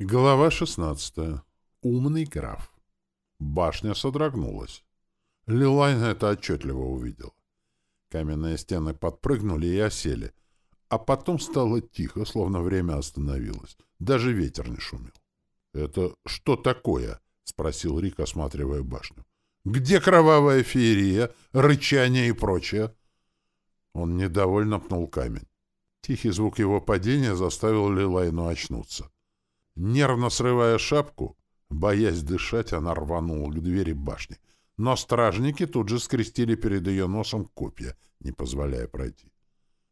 Глава 16. Умный граф. Башня содрогнулась. Лилайн это отчетливо увидел. Каменные стены подпрыгнули и осели, а потом стало тихо, словно время остановилось. Даже ветер не шумел. — Это что такое? — спросил Рик, осматривая башню. — Где кровавая феерия, рычание и прочее? Он недовольно пнул камень. Тихий звук его падения заставил Лилайну очнуться. Нервно срывая шапку, боясь дышать, она рванула к двери башни. Но стражники тут же скрестили перед ее носом копья, не позволяя пройти.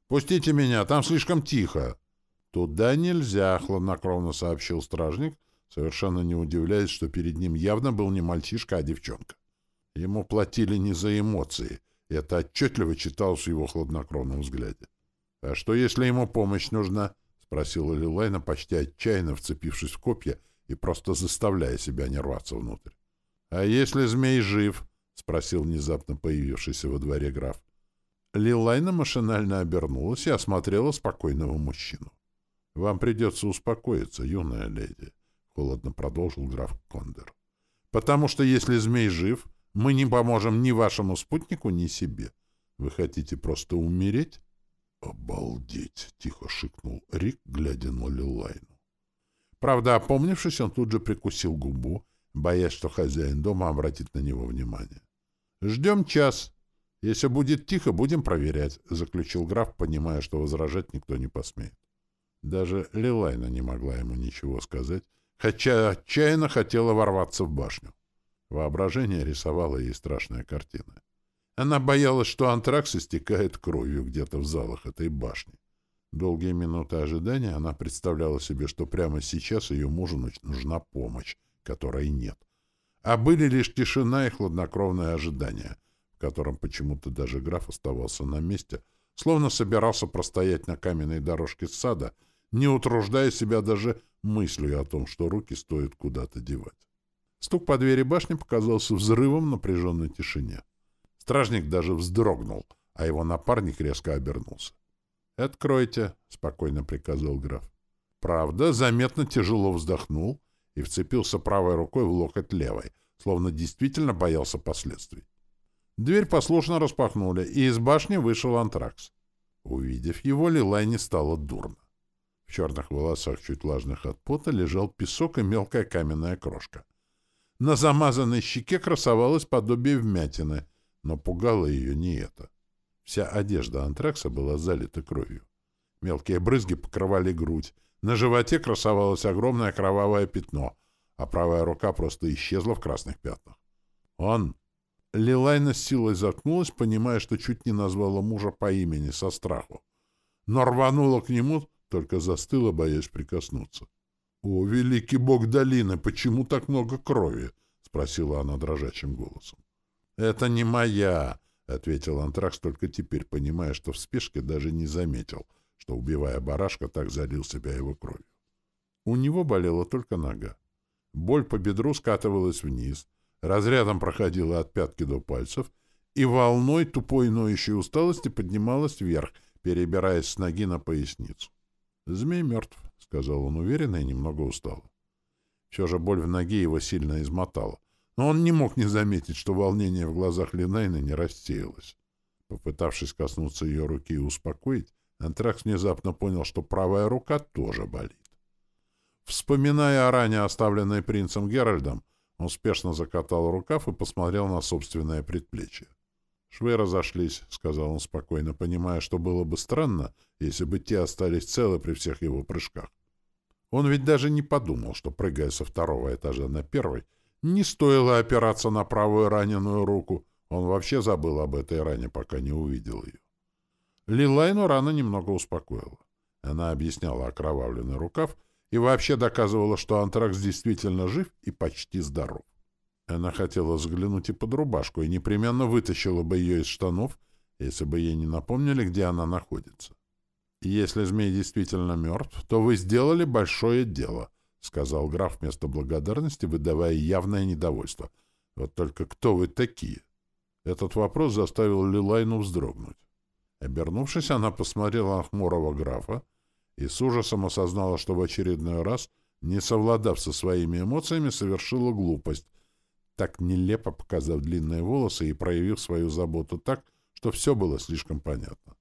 «Пустите меня, там слишком тихо!» «Туда нельзя», — хладнокровно сообщил стражник, совершенно не удивляясь, что перед ним явно был не мальчишка, а девчонка. Ему платили не за эмоции, это отчетливо читалось в его хладнокровном взгляде. «А что, если ему помощь нужна?» Спросила Лилайна, почти отчаянно вцепившись в копья и просто заставляя себя не рваться внутрь. — А если змей жив? — спросил внезапно появившийся во дворе граф. Лилайна машинально обернулась и осмотрела спокойного мужчину. — Вам придется успокоиться, юная леди, — холодно продолжил граф Кондер. — Потому что если змей жив, мы не поможем ни вашему спутнику, ни себе. Вы хотите просто умереть? «Обалдеть!» — тихо шикнул Рик, глядя на Лилайну. Правда, опомнившись, он тут же прикусил губу, боясь, что хозяин дома обратит на него внимание. «Ждем час. Если будет тихо, будем проверять», — заключил граф, понимая, что возражать никто не посмеет. Даже Лилайна не могла ему ничего сказать, хотя отчаянно хотела ворваться в башню. Воображение рисовало ей страшная картина. Она боялась, что антракс истекает кровью где-то в залах этой башни. Долгие минуты ожидания она представляла себе, что прямо сейчас ее мужу нужна помощь, которой нет. А были лишь тишина и хладнокровное ожидание, в котором почему-то даже граф оставался на месте, словно собирался простоять на каменной дорожке сада, не утруждая себя даже мыслью о том, что руки стоит куда-то девать. Стук по двери башни показался взрывом в напряженной тишине. Стражник даже вздрогнул, а его напарник резко обернулся. «Откройте», — спокойно приказал граф. Правда, заметно тяжело вздохнул и вцепился правой рукой в локоть левой, словно действительно боялся последствий. Дверь послушно распахнули, и из башни вышел антракс. Увидев его, Лилайне стало дурно. В черных волосах, чуть влажных от пота, лежал песок и мелкая каменная крошка. На замазанной щеке красовалось подобие вмятины, но пугало ее не это. Вся одежда антракса была залита кровью. Мелкие брызги покрывали грудь, на животе красовалось огромное кровавое пятно, а правая рука просто исчезла в красных пятнах. «Он!» Лилайна с силой заткнулась, понимая, что чуть не назвала мужа по имени со страху. Но рванула к нему, только застыла, боясь прикоснуться. «О, великий бог долины, почему так много крови?» — спросила она дрожащим голосом. «Это не моя», — ответил Антракс, только теперь понимая, что в спешке даже не заметил, что, убивая барашка, так залил себя его кровью. У него болела только нога. Боль по бедру скатывалась вниз, разрядом проходила от пятки до пальцев, и волной тупой ноющей усталости поднималась вверх, перебираясь с ноги на поясницу. «Змей мертв», — сказал он уверенно и немного устало. Все же боль в ноге его сильно измотала но он не мог не заметить, что волнение в глазах Линайны не рассеялось. Попытавшись коснуться ее руки и успокоить, Антракс внезапно понял, что правая рука тоже болит. Вспоминая о ране, оставленной принцем Геральдом, он спешно закатал рукав и посмотрел на собственное предплечье. «Швы разошлись», — сказал он спокойно, понимая, что было бы странно, если бы те остались целы при всех его прыжках. Он ведь даже не подумал, что, прыгая со второго этажа на первый, не стоило опираться на правую раненую руку. Он вообще забыл об этой ране, пока не увидел ее. Лилайну рана немного успокоила. Она объясняла окровавленный рукав и вообще доказывала, что антракс действительно жив и почти здоров. Она хотела взглянуть и под рубашку, и непременно вытащила бы ее из штанов, если бы ей не напомнили, где она находится. Если змей действительно мертв, то вы сделали большое дело —— сказал граф вместо благодарности, выдавая явное недовольство. «Вот только кто вы такие?» Этот вопрос заставил Лилайну вздрогнуть. Обернувшись, она посмотрела на хмурого графа и с ужасом осознала, что в очередной раз не совладав со своими эмоциями, совершила глупость, так нелепо показав длинные волосы и проявив свою заботу так, что все было слишком понятно.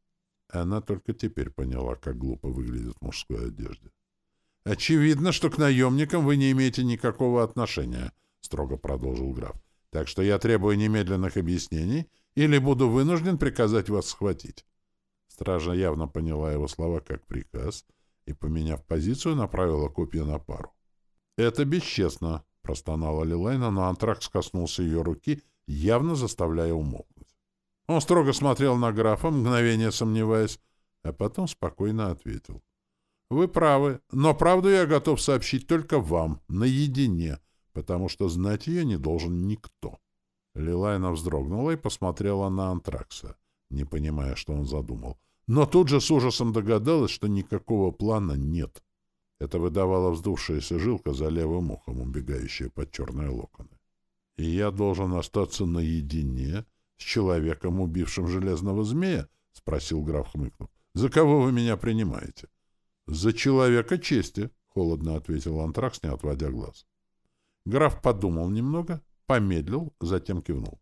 Она только теперь поняла, как глупо выглядит в мужской одежде. «Очевидно, что к наемникам вы не имеете никакого отношения», — строго продолжил граф. «Так что я требую немедленных объяснений или буду вынужден приказать вас схватить». Стража явно поняла его слова как приказ и, поменяв позицию, направила копья на пару. «Это бесчестно», — простонала Лилайна, но антракс коснулся ее руки, явно заставляя умолкнуть. Он строго смотрел на графа, мгновение сомневаясь, а потом спокойно ответил. «Вы правы, но правду я готов сообщить только вам, наедине, потому что знать ее не должен никто». Лилайна вздрогнула и посмотрела на Антракса, не понимая, что он задумал. Но тут же с ужасом догадалась, что никакого плана нет. Это выдавала вздувшаяся жилка за левым ухом, убегающая под черные локоны. «И я должен остаться наедине с человеком, убившим железного змея?» — спросил граф, хмыкнув. «За кого вы меня принимаете?» «За человека чести», — холодно ответил Антракс, не отводя глаз. Граф подумал немного, помедлил, затем кивнул.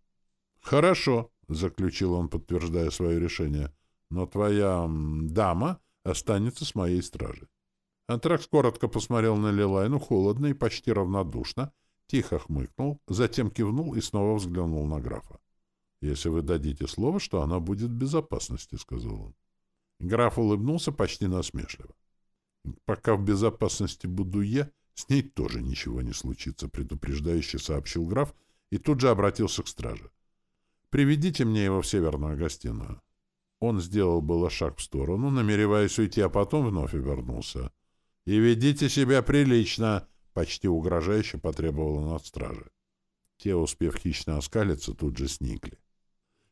«Хорошо», — заключил он, подтверждая свое решение, — «но твоя дама останется с моей стражей». Антракс коротко посмотрел на Лилайну, холодно и почти равнодушно, тихо хмыкнул, затем кивнул и снова взглянул на графа. «Если вы дадите слово, что она будет в безопасности», — сказал он. Граф улыбнулся почти насмешливо. Пока в безопасности буду я, с ней тоже ничего не случится, предупреждающе сообщил граф и тут же обратился к страже. Приведите мне его в северную гостиную. Он сделал было шаг в сторону, намереваясь уйти, а потом вновь вернулся. И ведите себя прилично, почти угрожающе потребовал он от стражи. Те, успев хищно оскалиться, тут же сникли.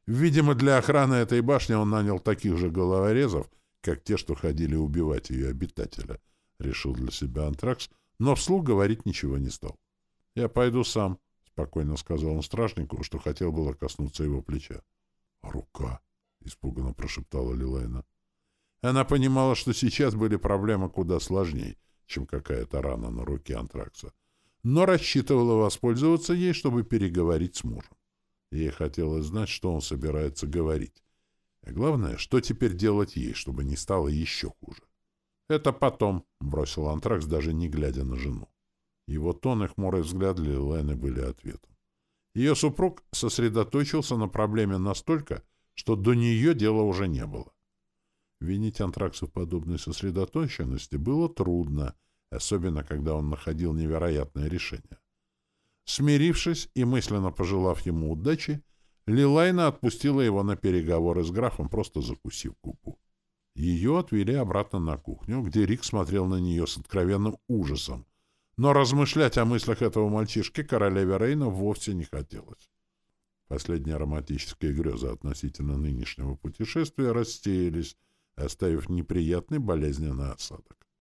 Видимо, для охраны этой башни он нанял таких же головорезов, как те, что ходили убивать ее обитателя, — решил для себя Антракс, но вслух говорить ничего не стал. — Я пойду сам, — спокойно сказал он стражнику, что хотел было коснуться его плеча. — Рука, — испуганно прошептала Лилайна. Она понимала, что сейчас были проблемы куда сложнее, чем какая-то рана на руке Антракса, но рассчитывала воспользоваться ей, чтобы переговорить с мужем. Ей хотелось знать, что он собирается говорить. А главное, что теперь делать ей, чтобы не стало еще хуже. «Это потом», — бросил Антракс, даже не глядя на жену. Его тон и хмурый взгляд Лены были ответом. Ее супруг сосредоточился на проблеме настолько, что до нее дела уже не было. Винить Антракса в подобной сосредоточенности было трудно, особенно когда он находил невероятное решение. Смирившись и мысленно пожелав ему удачи, Лилайна отпустила его на переговоры с графом, просто закусив губу. Ее отвели обратно на кухню, где Рик смотрел на нее с откровенным ужасом. Но размышлять о мыслях этого мальчишки королеве Рейна вовсе не хотелось. Последние романтические грезы относительно нынешнего путешествия рассеялись, оставив неприятный болезненный осадок.